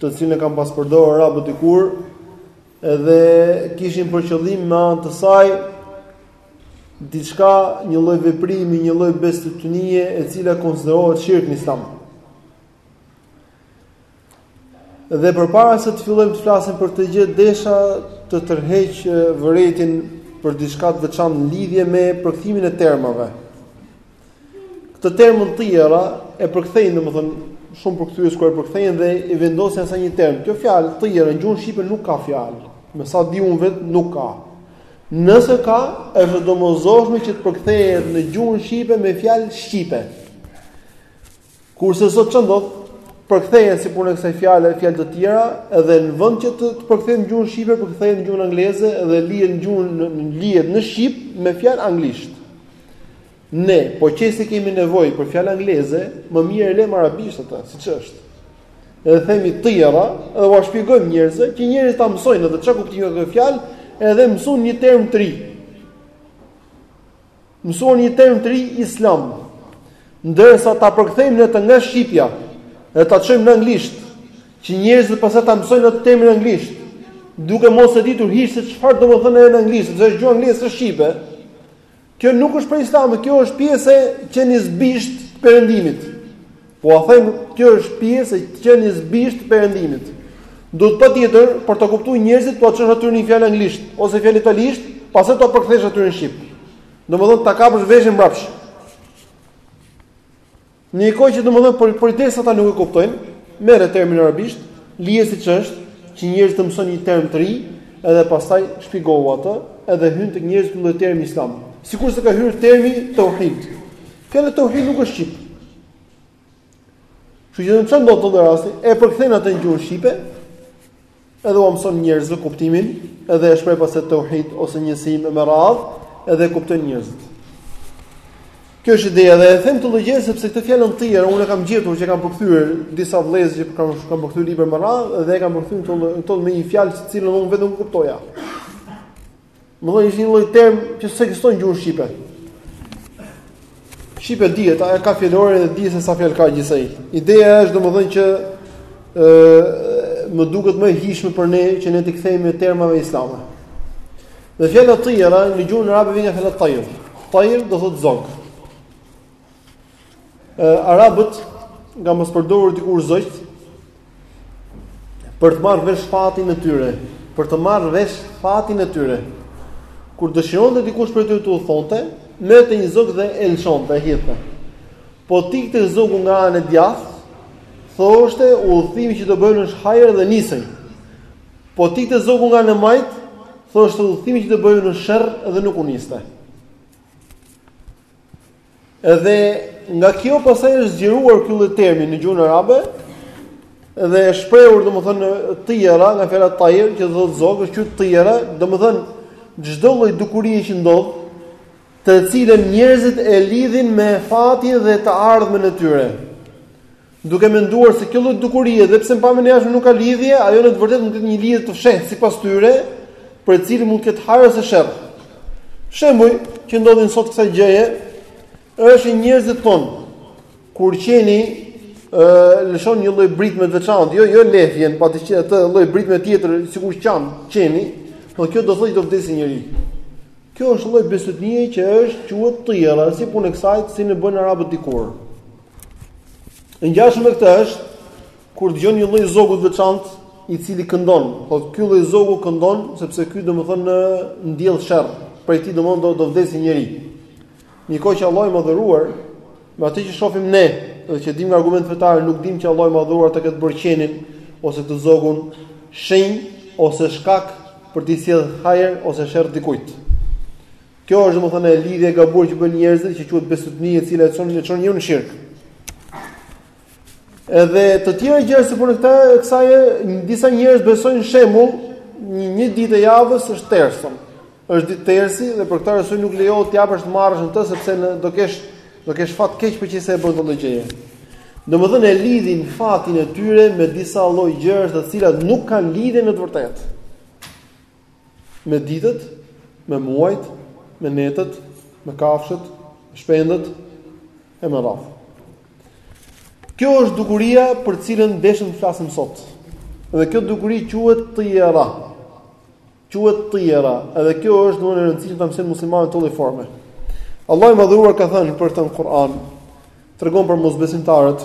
të cilën e kanë pas përdorur arabët dikur, edhe kishin për qëllim me anë të saj diçka, një lloj veprimi, një lloj bestytnie e cila konsiderohet shirk në Islam. Dhe përpara se të fillojmë të flasim për këtë gjë, desha të tërheq vërejtjen për diçka të veçantë në lidhje me përkthimin e termave. Këtë termin tijera e përkthejnë domethënë shumë përkthyes kur e përkthejnë dhe i vendosin asaj një term. Kjo fjalë tijera në gjuhën shqipe nuk ka fjalë. Me sa di unë vet nuk ka. Nëse ka, është e domosdoshme që të përkthehet në gjuhën shqipe me fjalë shqipe. Kurse sot ça ndodh? Përkthehen si puna e kësaj fjale, fjalë të tjera, edhe në vend që të përkthehen në gjuhën shqipe, përkthehen në gjuhën angleze dhe lihen në gjuhën, lihet në shqip me fjalë anglisht. Ne, po qe se kemi nevojë për fjalë angleze, më mirë e lëmë arabisht atë, siç është. Edhe themi tijera, edhe ua shpjegojmë njerëzve që njerëzit ta mësojnë edhe ça kuptimi ka kjo fjalë, edhe mësojnë një term të ri. Mësojnë një term të ri islam. Ndërsa ta përkthejmë ne atë nga shqipja dhe ta çojmë në anglisht, që njerëzit pastaj ta mësojnë atë termin anglisht, duke mos e ditur hiç se çfarë do të thotë edhe në anglisht, sepse është gjuhë angleze s'është shqipe. Kjo nuk është për islamin, kjo është pjesë e qenies bisht të perëndimit. Po a them, kjo është pjesë e qenies bisht të Perëndimit. Duhet patjetër për ta kuptuar njerëzit t'ua çosh aty një fjalë anglisht ose fjalë italisht, pastaj t'ua përkthesh aty në shqip. Domethënë ta kapësh veshin mbrapsht. Në një kohë që domethënë përderisa ata nuk e kuptojnë, merre termin arabisht, lëre siç është, që njerëzit të mësojnë një term të ri, edhe pastaj shpjegoju atë, edhe hyn tek njerëzit një term islam. Sikurse ka hyrë termi tauhid. Fjala tauhid nuk është shqip. Kështu që çfarë ndodh në rast, e përkthen atë në gjuhën shqipe, edhe u mëson njerëzve kuptimin, edhe e shpreh pastaj tauhid ose njësim me radh, edhe kuptojnë njerëzit. Kjo është ideja dhe e them këtë gjë sepse këtë fjalën tijera unë e kam gjetur që kanë përkthyer disa vëllezër që kanë kanë përkthyer libra me radh dhe e kanë përkthyer këto këto me një fjalë të cilën unë vetë s'e kuptoja. Domethënë ishte një lloj term që s'ekziston në gjuhën shqipe. Shqipja dihet, ajo ka fjalorë dhe dihet se sa fjalë ka gjithsej. Ideja është domethënë që e, më duket më e hijshme për ne që ne t'u kthehemi termave islame. Dhe fjala tijera në gjuhën arabe vjen nga fjala tajr. Tajr do thotë zog. Arabët i kanë pas përdorur dikur zogjtë për të marrë vesh fatin e tyre, për të marrë vesh fatin e tyre. Kur dëshironte dikush prej tyre të udhëtonte, merrte një zog dhe e lëshonte, e hidhte. Po të ikte zogu nga ana e djathtë, thoshte udhëtimi që do bëj unë është hajr dhe nisej. Po të ikte zogu nga ana e majtë, thoshte udhëtimi që do bëj unë është sherr dhe nuk u niste. Edhe nga kjo pastaj është zgjeruar ky lloj termi në gjuhën arabe dhe e shprehur domethënë tijera nga fjala tajr që do të thotë zog është quajt tijera domethënë çdo lloj dukurie që ndodh të cilën njerëzit e lidhin me fatin dhe të ardhmen e tyre. Duke menduar se kjo lloj dukurie, edhe pse në pamjen e jashtme nuk ka lidhje, ajo në të vërtetë mund të ketë një lidhje të fshehtë sipas tyre, për të cilën mund të ketë hajër ose sherr. Shembuj që ndodhin sot të kësaj gjëje është, njerëzit thonë. Kur qeni ë lëshon një lloj britme të veçantë, jo jo lehjen, pa të qenë atë lloj britme tjetër, sikur qan, qeni, po kjo do thotë do vdesë njëri. Kjo është lloj bestytnie që është quhet tijera, si punë e kësaj, siç e bënin arabët dikur. E ngjashme me këtë është kur dëgjon një lloj zogu të veçantë i cili këndon, po ky lloj zogu këndon sepse ky domethënë në ndjell sherr, prej tij domon do të vdesë njëri. Në një kohë që Allahu i madhëruar me atë që shohim ne, dhe që dimë nga argumentet fetare, nuk dimë që Allahu i madhëruar të ketë bërë qenin ose zogun shenjë ose shkak për të sjellë hajër ose sherr dikujt. Kjo është domethënë e lidhje e gabuar që bëjnë njerëzit që quhet bestytni e cila e çon e çon njeriun në shirk. Edhe të tjera gjëra si puna e, kësaj disa njerëz besojnë shembull një ditë e javës është terse. Është ditë tersi dhe për këtë arsye nuk lejohet të japësh të marrësh në të sepse në, do kesh do kesh fat keq për qoftë se e bën këtë lloj gjëje. Domethënë e lidhin fatin e tyre me disa lloj gjërash të cilat nuk kanë lidhje në të vërtetë. Me ditët, me muajt, me netët, me kafshët, me shpendët e me radhë. Kjo është dukuria për cilën deshëm të flasim sot. Dhe kjo dukuri quhet tijera. Quhet tijera, edhe kjo është domethënë e rëndësishme ta mësojnë muslimanët këtë lloj forme. Allahu i madhëruar ka thënë për këtë në Kur'an, tregon për mosbesimtarët,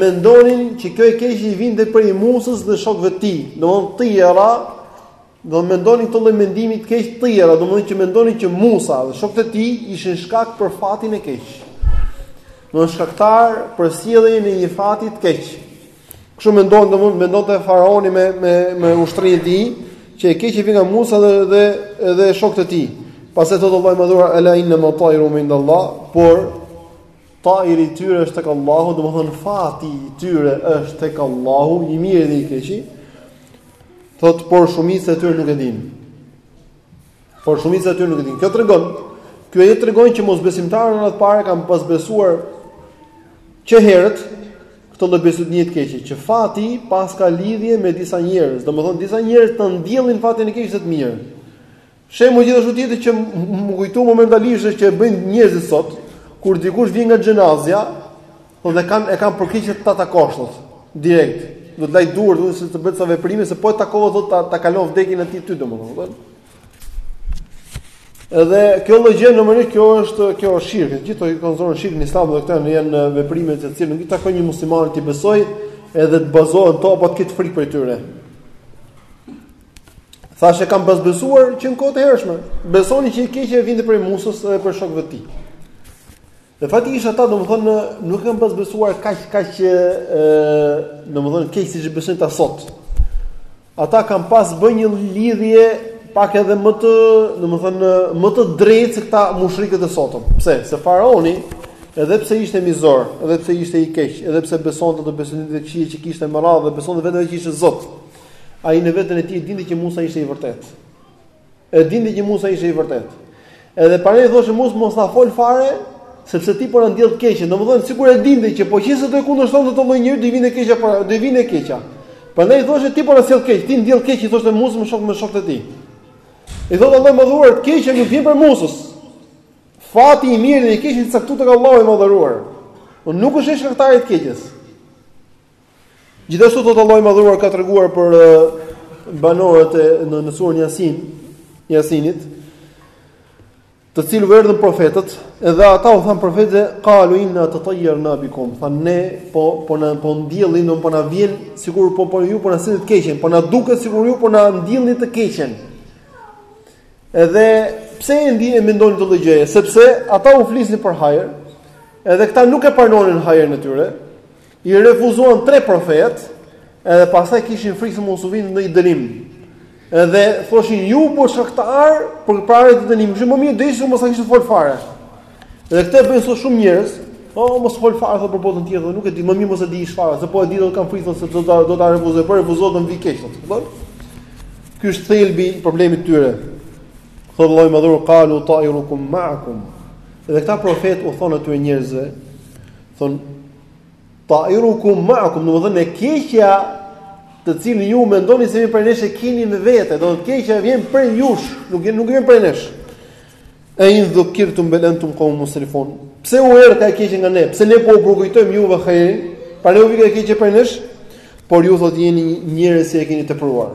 mendonin që kjo e keqe i vinte prej Musës dhe shokëve të tij, domethënë tijera, do mendonin këtë lloj mendimi të keq tijera, domethënë që mendonin që Musa dhe shokët e tij ishin shkak për fatin e keq. Domethënë shkaktar për sjelljen e një fati të keq. Kështu mendon domethënë mendonte faraoni me me me ushtrinë e tij, që e keqja vjen nga Musa dhe dhe edhe shokët e tij. Pastaj thotë Allahu i madhëruar ela innema tairuhum indallah, por Tajri i tyre është tek Allahu, domethënë fati i tyre është tek Allahu, i miri dhe i keqi. Thotë por shumica e tyre nuk e dinë. Por shumica e tyre nuk e dinë. Kjo tregon, ky ajet tregon që mosbesimtarët më të parë kanë pas besuar që herët këtë lloj bestytnie të keqe, që fati paska lidhje me disa njerëz. Domethënë disa njerëz ta ndjellin fatin e keq ose të mirë. Shembull gjithashtu tjetër që më kujtu momentalisht është që e bëjnë njerëzit sot, kur dikush vjen nga xhenazja, po dhe kanë e kanë për keq ta takosh direkt. Do të lajë duart, do të të bëjë ca veprime se po e takove thotë ta ta kalon vdekjen e atij ty domethënë. Edhe kjo lloj gjë në mënyrë kjo është kjo është shirk, gjithashtu konsiderohet shirk në Islam dhe këto ë janë veprime të cilat nuk i takon një musliman t'i besojë edhe të bazohet në to apo të ketë frikë prej tyre. Thashë e kanë pas besuar që në kohët e hershme, besonin që e keqja u vinte prej Musës dhe prej shokëve të tij. Në fakt ishte ata domethënë nuk kanë pas besuar kaq kaq që ë domethënë keq siç besojnë këta sot. Ata kanë pas bërë një lidhje pak edhe më të, domethënë më të drejtë se këta mushrikët e sotëm. Pse? Se faraoni edhe pse ishte mizor, edhe pse ishte i keq, edhe pse besonte të besonte në veçi që kishte më radhë dhe besonte veten që ishte Zot. Ai në veten e tij e dinte që Musa ishte i vërtetë. E dinte që Musa ishte i vërtetë. Edhe prapë i thoshte Musa mos na fol fare, sepse ti po na ndjell të keqën. Domethënë sikur e dinte që po qe se do të kundërshtonte këtë njeri do i vinte e keqja para, do i vinte e keqja. Prandaj i thoshte ti po na sjell të keqe, ti ndjell të keqe i thoshte Musës me shok me shokët e tij. I thotë Allahu i madhëruar e keqja nuk vjen prej Musës. Fati i mirë dhe i keq është i caktuar tek Allahu i madhëruar. Po nuk është shkaktar i të keqes. Gjithashtu thotë Allahu i madhëruar ka treguar për banorët e në në surën Yasin, Yasinit, të cilëve u erdhën profetët, edhe ata u thanë profetëve, qalu inna tatayyarna bikum, thanë ne po po na po ndjellin, nuk po na vjen sikur po po ju po na sillni të keqen, po na duket sikur ju po na ndjellni të keqen. Edhe pse e e mendonin këtë lloj gjëje, sepse ata u flisnin për hajër, edhe këta nuk e pranonin hajrin e tyre. I refuzuan tre profetë, edhe pastaj kishin frikë se mos u vinte ndonjë dënim. Edhe thoshin ju po shkaktarë për ardhjen e dënimit, më mirë do ishte mos na kishte fol fare. Dhe këtë bëjnë sot shumë njerëz, po mos fol fare thotë për botën tjetër, nuk e di, më mirë mos e di çfarë, se po e di do të kam frikë se do ta do ta refuzoj, po e refuzoj do më vij keq thotë. Po. Ky është thelbi i problemit të tyre. Thotë Allahu i madhëruar qalu ta'irukum ma'akum. Dhe këta profet u thonë atyre njerëzve, thonë Ta'irukum ma'akum, domethënë e keqja të cilën ju mendoni se vjen prej nesh e keni me vete, do të thotë keqja vjen prej jush, nuk vjen nuk vjen prej nesh. E in dhukirtum bel antum qawm musrifun. Pse u erdhka e keqja nga ne? Pse ne po u përkujtojmë juve hajrin? Prandaj u vjen e keqja prej nesh, por ju thotë jeni njerëz që e keni tepruar.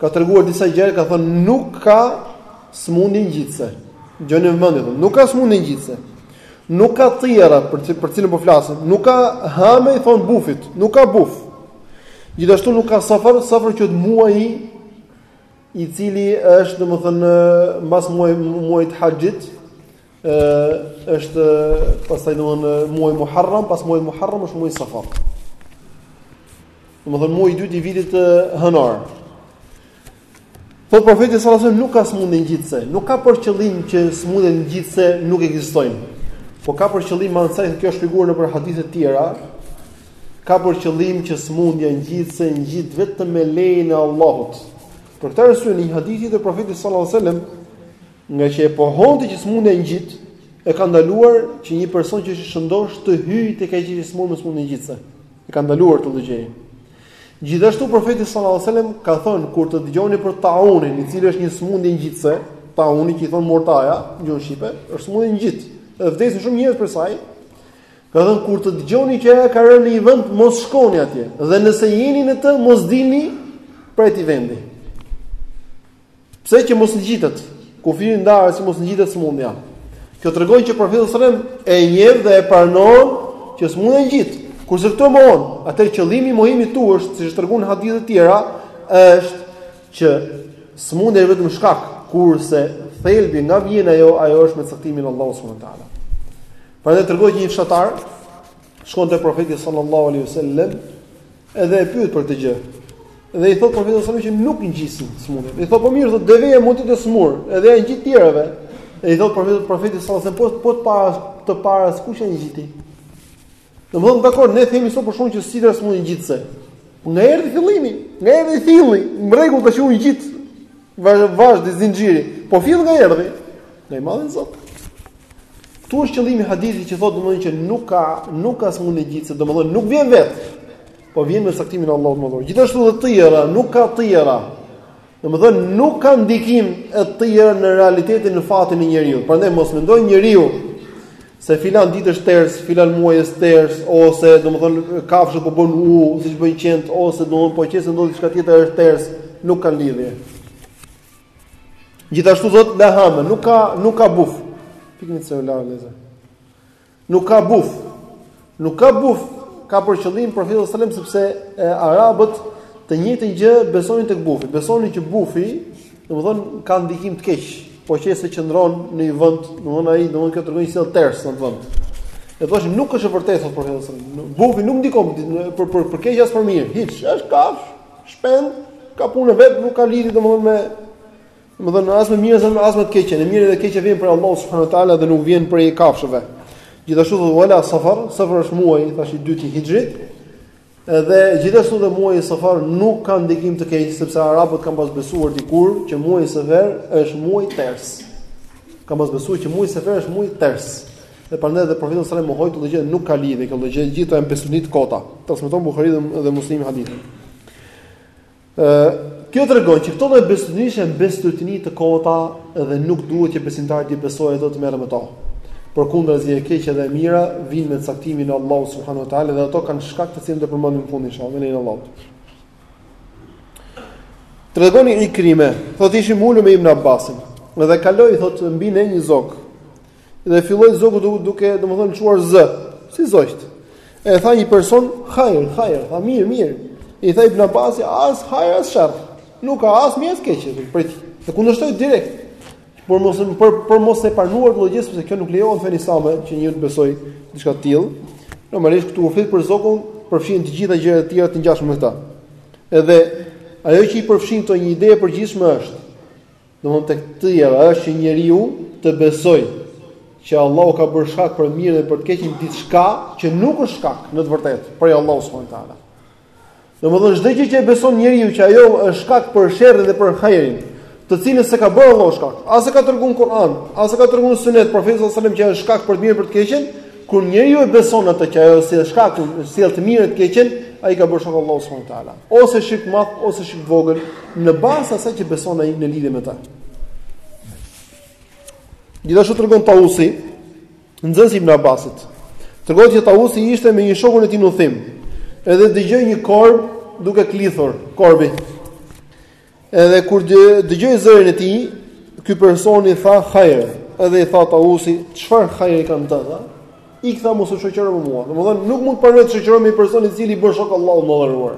Ka treguar disa gjëra, ka thënë nuk ka sëmundje ngjitëse. Dëgjojeni me vëmendje, nuk ka sëmundje ngjitëse. Nuk ka tijara për të për cilën po flasim. Nuk ka hame i thon bufit, nuk ka buf. Gjithashtu nuk ka safar, safar quhet muaji i cili është domethënë mbas muaj muajit haxhit, Ë është pastaj domthonë muaj Muharram, pas muajit Muharram është muaji Safar. Domthonë muaji i dytë i vitit hënor. Po profeti sallallahu alajhi wasallam nuk ka smundje ngjitëse, nuk ka për qëllim që smundje ngjitëse nuk ekzistojnë. Po ka për qëllim anësaj se kjo është sqaruar nëpër hadithe të tjera. Ka për qëllim që smundja ngjitëse ngjit vetëm me lejen e Allahut. Për këtë arsye në një hadith të profetit sallallahu alajhi wasallam Nga që e pohonte që smundja ngjit, e ka ndaluar që një person që është i shëndoshë të hyjë tek ai që është i sëmurë me smundje ngjitëse. E ka ndaluar këtë gjë. Gjithashtu profeti sallallahu alajhi wasallam ka thënë kur të dëgjoni për taunin, i cili është një smundje ngjitëse, tauni që i thon mortaja, në gjuhën shqipe, është smundje ngjitëse. Edhe vdesin shumë njerëz prej saj. Ka thënë kur të dëgjoni që ajo ka rënë në një vend, mos shkoni atje. Dhe nëse jeni në të, mos dilni prej atij vendi. Pse që mos ngjitet? Ku fjala nënvjen si mos ngjitet sëmundja. Kjo tregon që profeti sallallahu alajhi wasallam e njeh dhe e pranon që sëmundja ngjit. Kurse këtu mohon, atëherë qëllimi i mohimit këtu është, siç tregojnë hadithet e tjera, është që sëmundja është vetëm shkak, kurse thelbi nga vjen ajo, ajo është me caktimin e Allahut subhanahu wa taala. Prandaj tregohet që një fshatar shkon te profeti sallallahu alaihi wasallam edhe e pyet për këtë gjë. Dhe i thot profeti sallallahu alaihi wasallam që nuk ngjisin sëmundjet. I thot po mirë, thot deveja mund të jetë e smur, edhe ia ngjit tjerave. Dhe i thot profeti profeti sallallahu alaihi wasallam po po të para të para kush ia ngjiti. Domthon dakor, ne themi sot për shembull që sida është smundje ngjitse. Nga erdhi fillimi, nga erdhi filli, mrekulli tash u ngjit Vazh, vazhdi zinxhiri. Po fill nga erdhi. Nga i madhi Zot. Ktu është qëllimi i hadithit që thotë domethënë që nuk ka nuk ka smundje ngjitëse, domethënë nuk vjen vet. Po vjen me caktimin e Allahut më vonë. Gjithashtu dhe tijera, nuk ka tijera. Domethënë nuk ka ndikim e tijera në realitetin në fatin e njeriut. Prandaj mos mendoj njeriu se filan ditë është ters, filan muaj është ters ose domethënë kafshë po bën u, siç bëjnë qent ose domethënë po qe se ndodh diçka tjetër është ters, nuk kanë lidhje. Gjithashtu thot la hame, nuk ka nuk ka buf. Pikni celularët, leze. Nuk ka buf. Nuk ka buf, ka për qëllim profeti sallallahu alajhi wasallam sepse e, arabët të njëjtën gjë besonin tek bufi. Besonin që bufi, domethënë ka ndikim të keq, po qe se qëndron në një vend, domethënë ai domethënë ka tregon një sjell ters në vend. E po hiç nuk është e vërtetë thotë profeti sallallahu alajhi wasallam. Bufi nuk ndikon për për për keq as për mirë. Hiç, është kafsh, shpend, ka punën vet, nuk ka lidhje domethënë me Domethënë as me mirësinë as me të keqen, e mirë dhe e keqja vjen prej Allahu subhanahu wa taala dhe nuk vjen prej kafshëve. Gjithashtu thotë wala safar, safar është muaji tash i dytë i hijrit. Edhe gjithashtu dhe muaji safar nuk ka ndikim të keq sepse arabët kanë pas besuar dikur që muaji safar është muaj ters. Kanë pas besuar që muaji safar është muaj ters. Dhe prandaj edhe profeti sallallahu alajhi wasallam mohoi nuk ka lidhje kjo gjë, gjithë janë besime t'kota. Transmeton Buhariu dhe Muslimi hadithin. Ë, kjo tregon që këto lloj bestytnish janë bestytni të kota dhe nuk duhet që besimtari t'i besojë ato të merret me to. Përkundrazi e keqja dhe e mira vijnë me caktimin e Allahut subhanuhu teala dhe ato kanë shkak të cilën do përmendim në fund inshallah me lejen e Allahut. Tregon Ikrime, thotë ishim ulur me Ibn Abbasin, dhe kaloi thotë mbi ne një zog. Dhe filloi zogu duke, duke domethënë çuar zë, si zogjt. E tha një person, hajr, hajr, tha mirë, mirë. I tha Ibn Abbasi, as hajr as sherr. Nuk ka as mirë as keq, prej tij. E kundërshtoi direkt. Por mos për për mos e pranuar këtë gjë sepse kjo nuk lejohet në Islam që një të besoj diçka të tillë. Normalisht këtu u flit për zogun, përfshin të gjitha gjërat e tjera të ngjashme me këtë. Edhe ajo që i përfshin këto një ide e përgjithshme është Domethënë tek të tjera është që njeriu të besoj që Allahu ka bërë shkak për të mirë dhe për të keqen diçka që nuk është shkak në të vërtetë prej Allahu subhanahu teala. Domethënë çdo gjë që e beson njeriu që ajo është shkak për sherrin dhe për hajrin, të cilën s'e ka bërë Allahu shkak, as e ka treguar n'Kur'an, as e ka treguar n'Sunet profetit sallallahu alajhi wasallam që është shkak për të mirë për të keqen, Kur njeriu e beson atë që ajo sjell shkak, sjell të mirën e të keqen, ai ka bërë shok Allahu subhanahu wa taala. Ose shirk të madh ose shirk të vogël, në bazë asaj që beson ai në lidhje me të. Gjithashtu tregon Tausi, nxënësi i Ibn Abbasit. Tregon që Tausi ishte me një shokun e tij në udhtim. Edhe dëgjoi një korb duke klithur, korbi. Edhe kur dëgjoi zërin e tij, ky person i tha hajr, edhe i tha Tausi, çfarë hajri ka në të, tha? Ik tha mos u shoqëro me mua. Domethënë nuk mund të pranoj të shoqërohem me një person i cili i bën shok Allahut të madhëruar.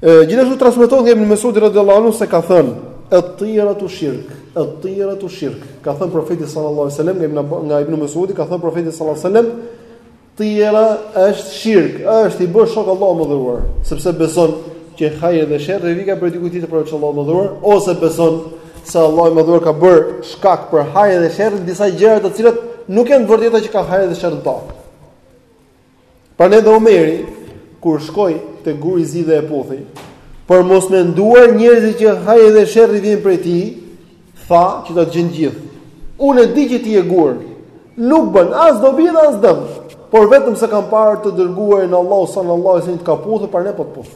Gjithashtu transmetohet nga Ibn Mesudi radhiyallahu anhu se ka thënë at-tiratu shirk, at-tiratu shirk. Ka thënë profeti sallallahu alaihi wasallam nga Ibn nga Ibn Mesudi ka thënë profeti sallallahu alaihi wasallam tijera është shirk, është t'i bësh shok Allahut të madhëruar, sepse beson që hajri dhe sherri vika prej dikujt tjetër përveç Allahut të madhëruar, ose beson se Allahu i madhëruar ka bërë shkak për hajrin dhe sherrin disa gjëra të cilat nuk janë të vërteta që ka hajr dhe sherr në ta. Prandaj dhe Omeri kur shkoi te guri i zi dhe e puthi, për mos menduar njerëzit që hajri dhe sherri vjen prej tij, Tha që ta dëgjojnë të gjithë. Unë e di që ti je gur. Nuk bën as dobi dhe as dëm, por vetëm se kam parë të dërguarin e Allahut sallallahu alaihi wasallam të ka puthur, prandaj po të puth.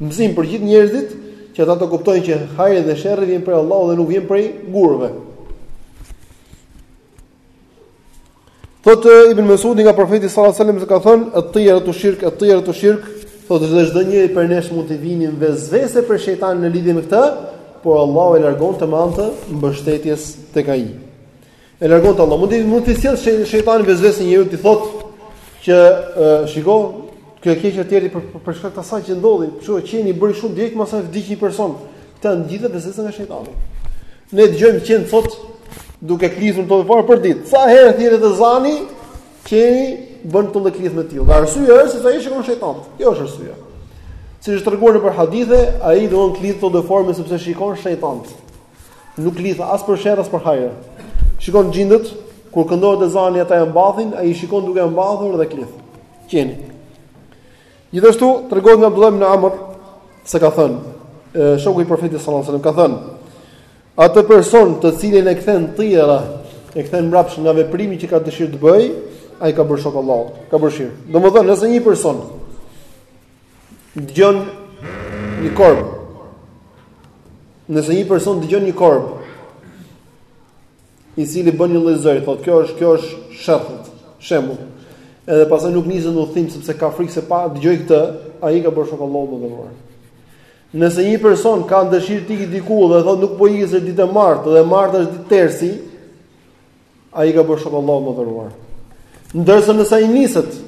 Mësim për gjithë njerëzit që ata të kuptojnë që hajri dhe sherri vjen prej Allahut dhe nuk vjen prej gurëve. Thotë Ibn Mesudi nga profeti sallallahu alajhi wasallam se ka thënë et-tijeratu shirk, et-tijeratu shirk, thotë se çdo njeri prej nesh mund t'i vinin vesvese prej shejtanit në lidhje me këtë, por Allahu e largon atë me anë të mbështetjes tek ai. E largon atë Allahu. Mund të mund t'i sjellë shejtani vesvese njeriut t'i thotë që shiko Kjo e keqja të ra për për shkak të asaj që ndodhi, kështu që qeni bëri zhurmë, direkt mbas saj vdiq një person. Këta janë gjithë vesvese nga shejtani. Ne dëgjojmë qentë, thotë, duke klithur atë lloj forme përditë. Sa herë thirret ezani, qeni bën atë lloj klithme të tillë. Arsyeja është sepse ai shikon shejtan. Kjo është arsyeja. Si është treguar nëpër hadithe, ai do të klith atë lloj forme sepse shikon shejtan. Nuk klith as për sherr as për hajër. Shikon xhindët, kur këndohet ezani ata e mbathin, ai shikon duke e mbathur dhe klith. Qeni. Gjithashtu tregohet nga Abdullah ibn Amr se ka thënë, shoku i profetit sallallahu alajhi wasallam ka thënë, atë person të cilin e kthen tijera, e kthen mbrapsht nga veprimi që ka dëshirë të bëjë, ai i ka bërë shok Allahut, ka bërë shirk. Domethënë, nëse një person dëgjon një korb, nëse një person dëgjon një korb, i cili bën një lloj zëri, thotë kjo është, kjo është sherr, thotë, shembull. Edhe pastaj nuk niset në udhëtim sepse ka frikë se pa, dëgjoi këtë, ai i ka bërë shok Allahut të madhëruar. Nëse një person ka dëshirë të ikë diku dhe thotë nuk po iki se është ditë e martë dhe e marta është ditë tersi, ai i ka bërë shok Allahut të madhëruar. Ndërsa nëse ai niset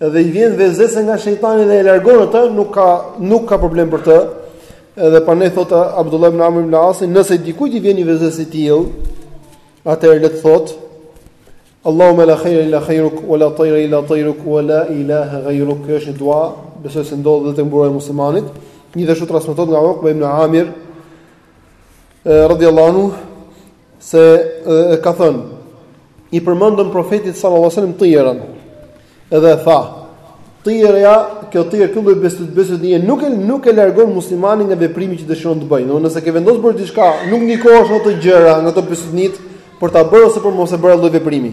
Edhe i vjen vesvese nga shejtani dhe e largon atë, nuk ka nuk ka problem për të. Edhe pa ne thotë Abdullah ibn Amr ibn Asi, nëse dikujt i vjen një vesves i tillë, atëherë le të thotë Allahumma la khayra illa khayruk wa la tayra illa tayruk wa la ilaha ghayruk. Kjo është një dua, besoj se ndodhet edhe te Mburoja e muslimanit. Gjithashtu transmetohet nga Uqba ibn Amir radhiyallahu anhu se ka thënë i përmendën profetit sallallahu alajhi wasallam tijeran edhe tha tijera kjo tijera këto besëtytni nuk e nuk e largon muslimanin nga veprimi që dëshiron të bëjë nëse ke vendosur për diçka nuk ndikohesh nga ato gjëra nga ato besëtytni për ta bërë ose për mos e bërë atë lloj veprimi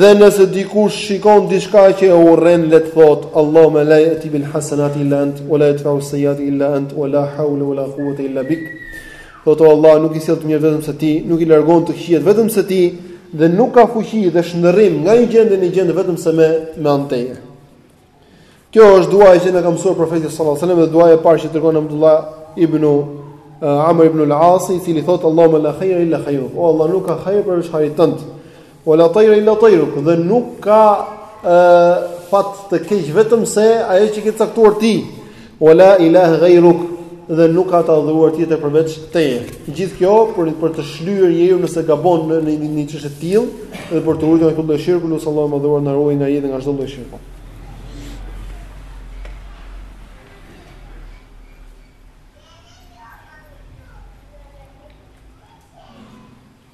dhe nëse dikush shikon diçka që e urren le të thot Allahumme la yati bil hasanati illa ant wala yadfa'u sayyati illa ant wala hawla wala quwwata illa bik Thotë o Allah, nuk i sjell të mirat vetëm se ti, nuk i largon të këqijat vetëm se ti dhe nuk ka fuqi dhe shndërrim nga një gjendje në gjendje vetëm se me me anë teje. Kjo është duaja që na ka mësuar profeti sallallahu alajhi wasallam dhe duaja e parë që tregon Abdullah ibn Amr ibn al-As, i cili thotë Allahumma la khayra illa khayruk. O Allah, nuk ka hajër përveç hajrit tënd. Wa la tayra illa tayruk, dhe nuk ka ë fat të keq vetëm se ajo që ke caktuar ti. Wa la ilaha ghayruk, dhe nuk ka të adhuruar tjetër përveç teje. Gjithë kjo për për të shlyer njeriu nëse gabon në në një çështje të tillë dhe për të ruajtur nga shirku, lusim Allahun e Madhëruar na ruaj nga nga çdo lloj shirku.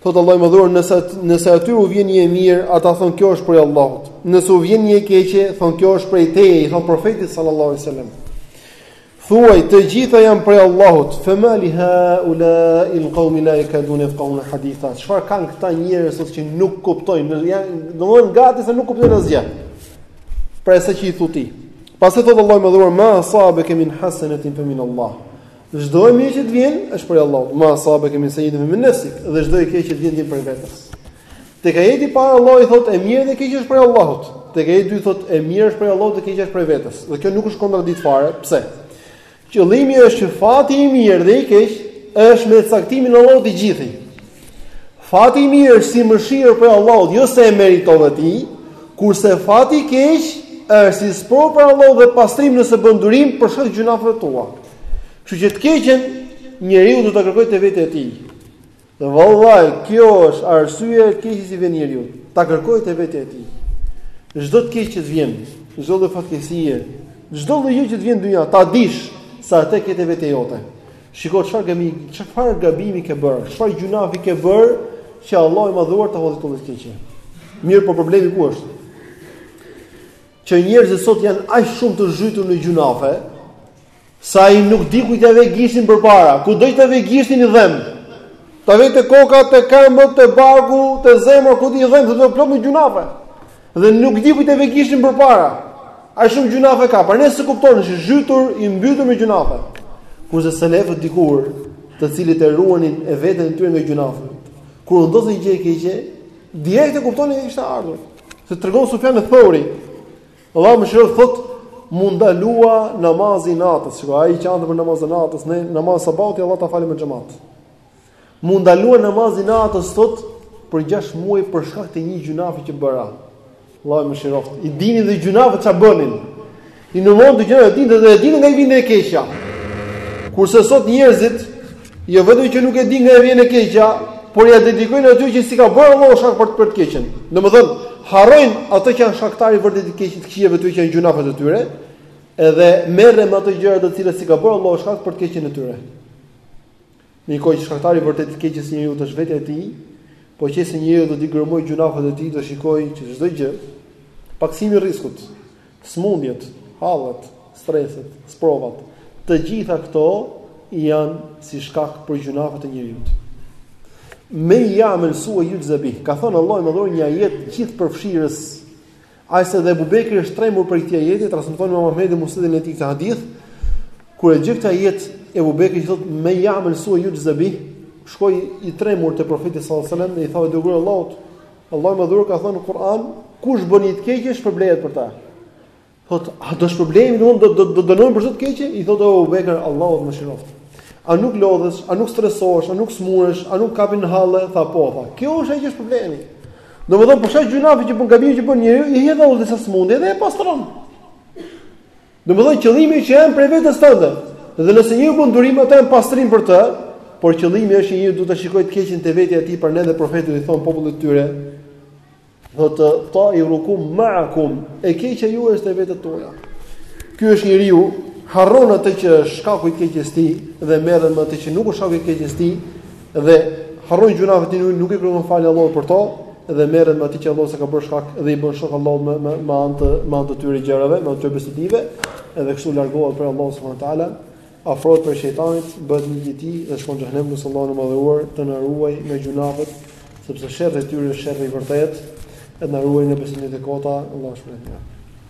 Thotë Allahu i Madhëruar, nëse nëse atyre u vjen një e mirë, ata thonë kjo është prej Allahut. Nëse u vjen një e keqe, thonë kjo është prej teje, i thon profetit sallallahu alaihi wasallam. Thuaj, të gjitha janë prej Allahut. Fema li haula il qaumi la yakadun yafqahun haditha. Çfarë kanë këta njerëz sot që nuk kuptojnë, janë domthon gati se nuk kuptojnë asgjë. Prej asaj që i thua ti. Pastaj thotë Allahu i Madhëruar, ma asabeke min hasenetin femin Allah. Çdo e mirë që të vjen është prej Allahut. Ma asabeke min sejjietin femin nefsik dhe çdo e keq që të vjen vjen prej vetes. Tek ajeti i parë Allahu thotë e mirë dhe e keq është prej Allahut. Tek ajeti i dytë thotë e mirë është prej Allahut dhe e keq është prej vetes. Dhe kjo nuk është kontradikt fare. Pse? Qëllimi është që fati i mirë dhe i keq është me caktimin e Allahut i gjithë. Fati i mirë është si mëshirë prej Allahut, jo se e meriton ti, kurse fati i keq është si sprovë prej Allahut dhe pastrim nëse bën durim për shkak të gjynafeve tua. Kështu që të keqen njeriu do ta kërkojë te vetja e tij. Dhe vallai, kjo është arsyeja e të keqes që i vjen njeriut. Ta kërkojë te vetja e tij. Çdo të keq që të vjen, çdo lloj fatkeqësie, çdo lloj gjë që të vjen në dynja, ta dish se atë e ke te vetja jote. Shiko çfarë gëmi, çfarë gabimi ke bër, çfarë gjynafi ke bër që Allahu i madhëruar ta hodhi këtë të keqe. Mirë, po problemi ku është? që njerëzit sot janë aq shumë të zhytur në gjunafe, sa ai nuk di kujt t'ia vë gishtin përpara, kudo ta vë gishtin i dhemb. Ta vë te koka, te këmbët, te barku, te zemra kudo i dhemb, do të plot me gjunafe. Dhe nuk di kujt t'ia vë gishtin përpara. Aq shumë gjunafe ka, prandaj s'e kupton se zhytur i mbytur me gjunafe. Kurse selefët dikur, të cilët e ruanin e veten e tyre nga gjunafe, kur u ndodhte një gjë e keqe, direkt e kuptonin pse kishte ardhur. Siç tregon Sufjan eth-Theuri, Allahu e mëshiroftë, thotë m'u ndalua namazi i natës, shiko ai qante për namazin e natës, ne namaz sabahut Allah ta falim me xhemat. M'u ndalua namazi i natës thotë për 6 muaj për shkak të një gjunafi që bëra. Allahu e mëshiroftë. I dinin dhe gjunafet ça bënin. I numëronte gjunafet e tij dhe e dinte nga i vinte e keqja. Kurse sot njerëzit jo vetëm që nuk e dinë nga i vjen e keqja, por ia dedikojnë atyre që s'i ka bërë Allahu shkak për të për të keqen. Domethënë, harrojnë ato që janë shkaktari i vërtetë i të keqes, të këqijave të tyre që janë gjunafet e tyre, edhe merren me ato gjëra të cilat s'i ka bërë Allahu shkak për të keqen e tyre. Në një kohë që shkaktari i vërtetë i të keqes së njeriut është vetja e tij, po qe se njeriu do t'i gërmojë gjunafet e tij, do shikojë që çdo gjë, pakësimi i riskut, sëmundjet, hallet, streset, sprovat, të gjitha këto janë si shkak për gjunafet e njeriut. Men ja'mel suen juxhze bih, ka thënë Allahu i madhëruar në një ajet gjithëpërfshirës Aq sa dhe Ebu Bekri është trembur për këtë ajet, transmeton Imam Ahmedi në Musnedin e tij këtë hadith, kur e dëgjon këtë ajet Ebu Bekri thotë men ja'mel suen juxhze bih, shkoi i trembur te profeti sallallahu alajhi wasallam dhe i tha o i dërguari i Allahut, Allahu i madhëruar ka thënë në Kur'an, kush bën një të keqe shpërblehet për të. Thotë, a do shpërblehemi do do do dënohemi për çdo të keqe? I thotë Ebu Bekri, Allahu të mëshiroftë. A nuk lodhesh, a nuk stresohesh, a nuk smuresh, a nuk të kapin halle, tha po, tha. Kjo është ajo që shpërblehemi. Domethënë për shkak të gjunafit që bën, gabimit që bën njeriu, i hedh Allahu disa sëmundje dhe e pastron. Domethënë qëllimi që janë prej vetes tënde. Dhe nëse njeriu bën durim ato janë pastrim për të, por qëllimi është që njeriu duhet ta shikojë të keqen te vetja e tij prandaj dhe profetët i thonë popullit të tyre. Thotë tairukum ma'akum, e keqja juaj është te vetet tuaja. Kështu që njeriu harron atë që është shkaku i të keqes së tij dhe merret me atë që nuk është shkaku i të keqes së tij, Dhe harron gjunafet e tij, nuk i kërkon falje Allahut për to dhe merret me atë që Allahu s'e ka bërë shkak dhe i bën shok Allahut me me me anë të me anë të këtyre gjërave, me anë të besëtytnive, edhe kështu largohet prej Allahut subhanahu wa taala, afrohet prej shejtanit, bëhet mik i tij dhe shkon në xhehenem. Lusim Allahun e madhëruar të na ruajë nga gjunafet, sepse sherri i tyre është sherri i vërtetë, të na ruajë nga besëtytnitë e kota, Allahu subhanehu.